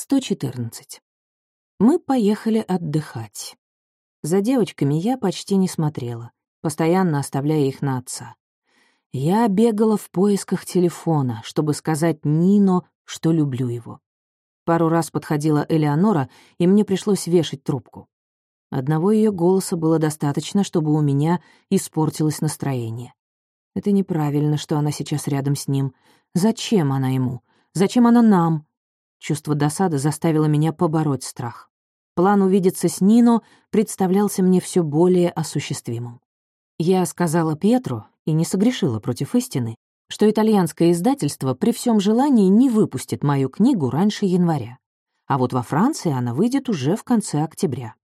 114. Мы поехали отдыхать. За девочками я почти не смотрела, постоянно оставляя их на отца. Я бегала в поисках телефона, чтобы сказать Нино, что люблю его. Пару раз подходила Элеонора, и мне пришлось вешать трубку. Одного ее голоса было достаточно, чтобы у меня испортилось настроение. Это неправильно, что она сейчас рядом с ним. Зачем она ему? Зачем она нам? Чувство досады заставило меня побороть страх. План увидеться с Нино представлялся мне все более осуществимым. Я сказала Петру, и не согрешила против истины, что итальянское издательство при всем желании не выпустит мою книгу раньше января. А вот во Франции она выйдет уже в конце октября.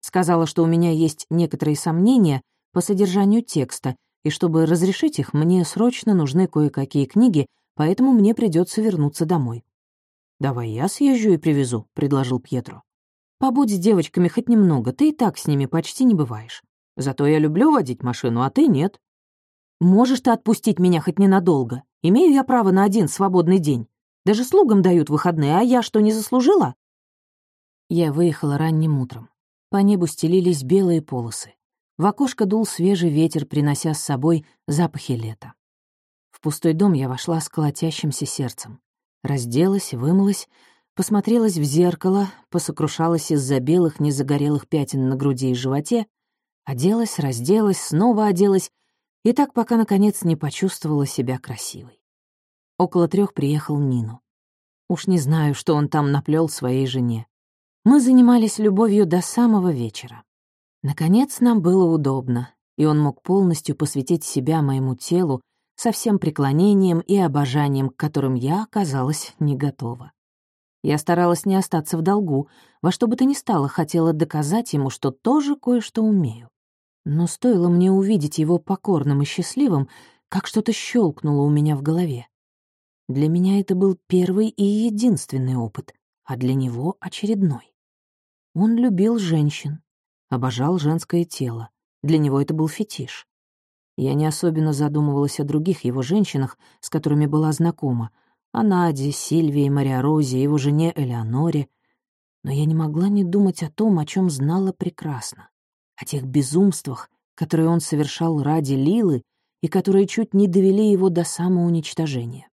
Сказала, что у меня есть некоторые сомнения по содержанию текста, и чтобы разрешить их, мне срочно нужны кое-какие книги, поэтому мне придется вернуться домой. «Давай я съезжу и привезу», — предложил Пьетро. «Побудь с девочками хоть немного, ты и так с ними почти не бываешь. Зато я люблю водить машину, а ты нет». «Можешь ты отпустить меня хоть ненадолго? Имею я право на один свободный день. Даже слугам дают выходные, а я что, не заслужила?» Я выехала ранним утром. По небу стелились белые полосы. В окошко дул свежий ветер, принося с собой запахи лета. В пустой дом я вошла с колотящимся сердцем. Разделась, вымылась, посмотрелась в зеркало, посокрушалась из-за белых незагорелых пятен на груди и животе, оделась, разделась, снова оделась, и так пока, наконец, не почувствовала себя красивой. Около трех приехал Нину. Уж не знаю, что он там наплел своей жене. Мы занимались любовью до самого вечера. Наконец, нам было удобно, и он мог полностью посвятить себя моему телу, со всем преклонением и обожанием, к которым я оказалась не готова. Я старалась не остаться в долгу, во что бы то ни стало, хотела доказать ему, что тоже кое-что умею. Но стоило мне увидеть его покорным и счастливым, как что-то щелкнуло у меня в голове. Для меня это был первый и единственный опыт, а для него — очередной. Он любил женщин, обожал женское тело. Для него это был фетиш. Я не особенно задумывалась о других его женщинах, с которыми была знакома, о Наде, Сильвии, Мария Розе, его жене Элеоноре. Но я не могла не думать о том, о чем знала прекрасно. О тех безумствах, которые он совершал ради Лилы и которые чуть не довели его до самоуничтожения.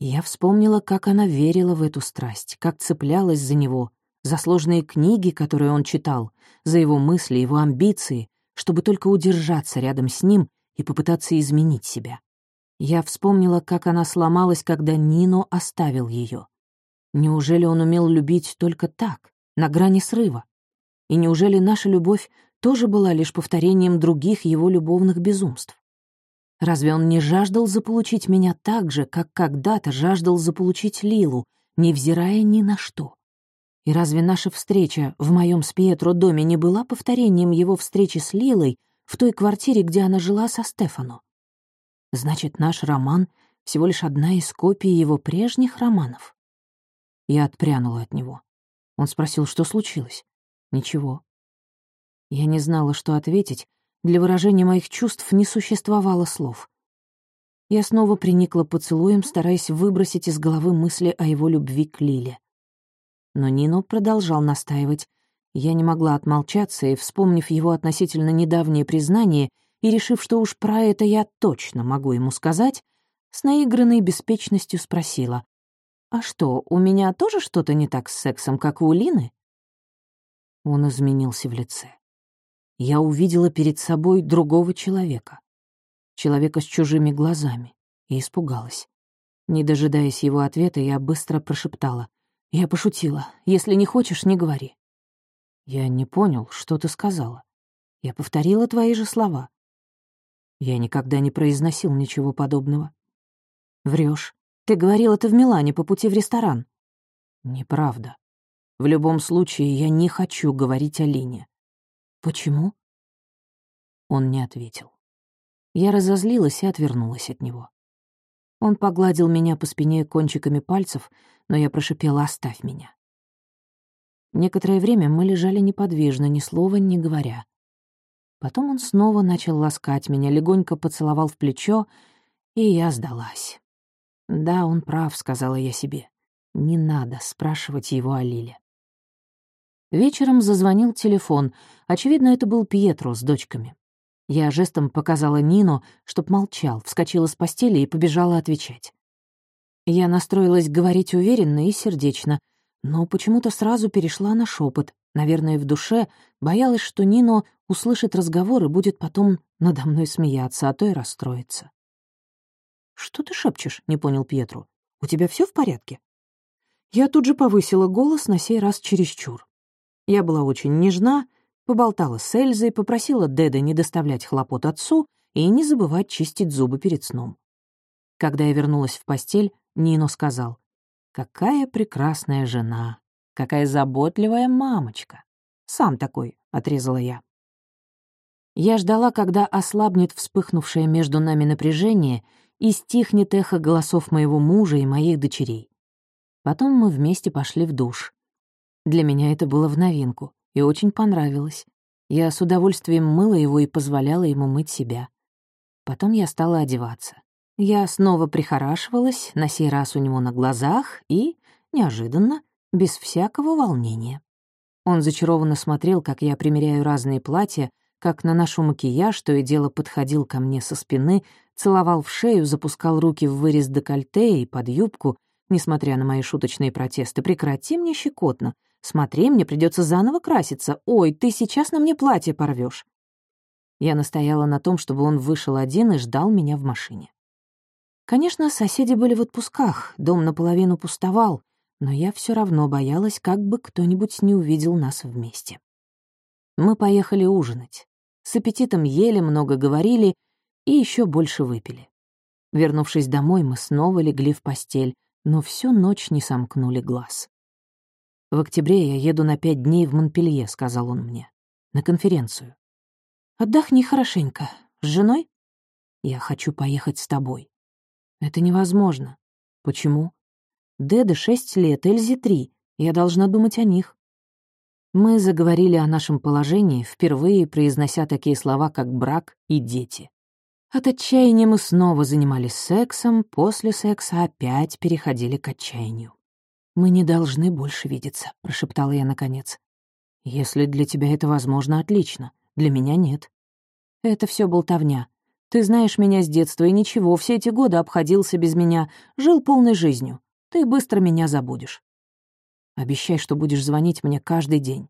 Я вспомнила, как она верила в эту страсть, как цеплялась за него, за сложные книги, которые он читал, за его мысли, его амбиции, чтобы только удержаться рядом с ним и попытаться изменить себя. Я вспомнила, как она сломалась, когда Нино оставил ее. Неужели он умел любить только так, на грани срыва? И неужели наша любовь тоже была лишь повторением других его любовных безумств? Разве он не жаждал заполучить меня так же, как когда-то жаждал заполучить Лилу, невзирая ни на что? И разве наша встреча в моем с Пьетро доме не была повторением его встречи с Лилой в той квартире, где она жила со Стефану. Значит, наш роман — всего лишь одна из копий его прежних романов. Я отпрянула от него. Он спросил, что случилось. Ничего. Я не знала, что ответить. Для выражения моих чувств не существовало слов. Я снова приникла поцелуем, стараясь выбросить из головы мысли о его любви к Лиле. Но Нино продолжал настаивать, я не могла отмолчаться и, вспомнив его относительно недавнее признание и решив, что уж про это я точно могу ему сказать, с наигранной беспечностью спросила, «А что, у меня тоже что-то не так с сексом, как у Лины?» Он изменился в лице. Я увидела перед собой другого человека. Человека с чужими глазами. И испугалась. Не дожидаясь его ответа, я быстро прошептала. «Я пошутила. Если не хочешь, не говори». Я не понял, что ты сказала. Я повторила твои же слова. Я никогда не произносил ничего подобного. Врешь. Ты говорил это в Милане по пути в ресторан. Неправда. В любом случае, я не хочу говорить о Лине. Почему? Он не ответил. Я разозлилась и отвернулась от него. Он погладил меня по спине кончиками пальцев, но я прошипела «оставь меня». Некоторое время мы лежали неподвижно, ни слова не говоря. Потом он снова начал ласкать меня, легонько поцеловал в плечо, и я сдалась. «Да, он прав», — сказала я себе. Не надо спрашивать его о Лиле. Вечером зазвонил телефон. Очевидно, это был Пьетро с дочками. Я жестом показала Нино, чтоб молчал, вскочила с постели и побежала отвечать. Я настроилась говорить уверенно и сердечно, но почему-то сразу перешла на шепот. Наверное, в душе боялась, что Нино услышит разговор и будет потом надо мной смеяться, а то и расстроиться. «Что ты шепчешь?» — не понял Пьетру. «У тебя все в порядке?» Я тут же повысила голос, на сей раз чересчур. Я была очень нежна, поболтала с Эльзой, попросила Деда не доставлять хлопот отцу и не забывать чистить зубы перед сном. Когда я вернулась в постель, Нино сказал, «Какая прекрасная жена, какая заботливая мамочка». «Сам такой», — отрезала я. Я ждала, когда ослабнет вспыхнувшее между нами напряжение и стихнет эхо голосов моего мужа и моих дочерей. Потом мы вместе пошли в душ. Для меня это было в новинку и очень понравилось. Я с удовольствием мыла его и позволяла ему мыть себя. Потом я стала одеваться. Я снова прихорашивалась, на сей раз у него на глазах, и, неожиданно, без всякого волнения. Он зачарованно смотрел, как я примеряю разные платья, как наношу макияж, то и дело подходил ко мне со спины, целовал в шею, запускал руки в вырез декольте и под юбку, несмотря на мои шуточные протесты. «Прекрати мне щекотно. Смотри, мне придется заново краситься. Ой, ты сейчас на мне платье порвешь. Я настояла на том, чтобы он вышел один и ждал меня в машине. Конечно, соседи были в отпусках, дом наполовину пустовал, но я все равно боялась, как бы кто-нибудь не увидел нас вместе. Мы поехали ужинать. С аппетитом ели, много говорили и еще больше выпили. Вернувшись домой, мы снова легли в постель, но всю ночь не сомкнули глаз. «В октябре я еду на пять дней в Монпелье», — сказал он мне, — «на конференцию». «Отдохни хорошенько. С женой?» «Я хочу поехать с тобой». «Это невозможно». «Почему?» «Деда шесть лет, Эльзе три. Я должна думать о них». Мы заговорили о нашем положении, впервые произнося такие слова, как брак и дети. От отчаяния мы снова занимались сексом, после секса опять переходили к отчаянию. «Мы не должны больше видеться», — прошептала я наконец. «Если для тебя это возможно, отлично. Для меня нет». «Это все болтовня. Ты знаешь меня с детства, и ничего, все эти годы обходился без меня, жил полной жизнью. Ты быстро меня забудешь. Обещай, что будешь звонить мне каждый день».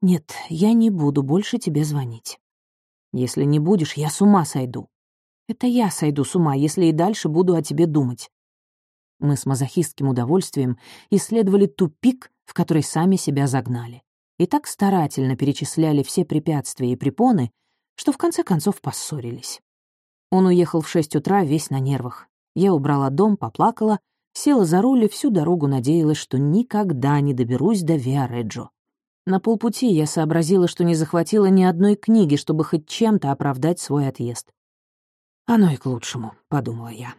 «Нет, я не буду больше тебе звонить». «Если не будешь, я с ума сойду». «Это я сойду с ума, если и дальше буду о тебе думать. Мы с мазохистским удовольствием исследовали тупик, в который сами себя загнали. И так старательно перечисляли все препятствия и препоны, что в конце концов поссорились. Он уехал в шесть утра весь на нервах. Я убрала дом, поплакала, села за руль и всю дорогу надеялась, что никогда не доберусь до Виареджо. На полпути я сообразила, что не захватила ни одной книги, чтобы хоть чем-то оправдать свой отъезд. «Оно и к лучшему», — подумала я.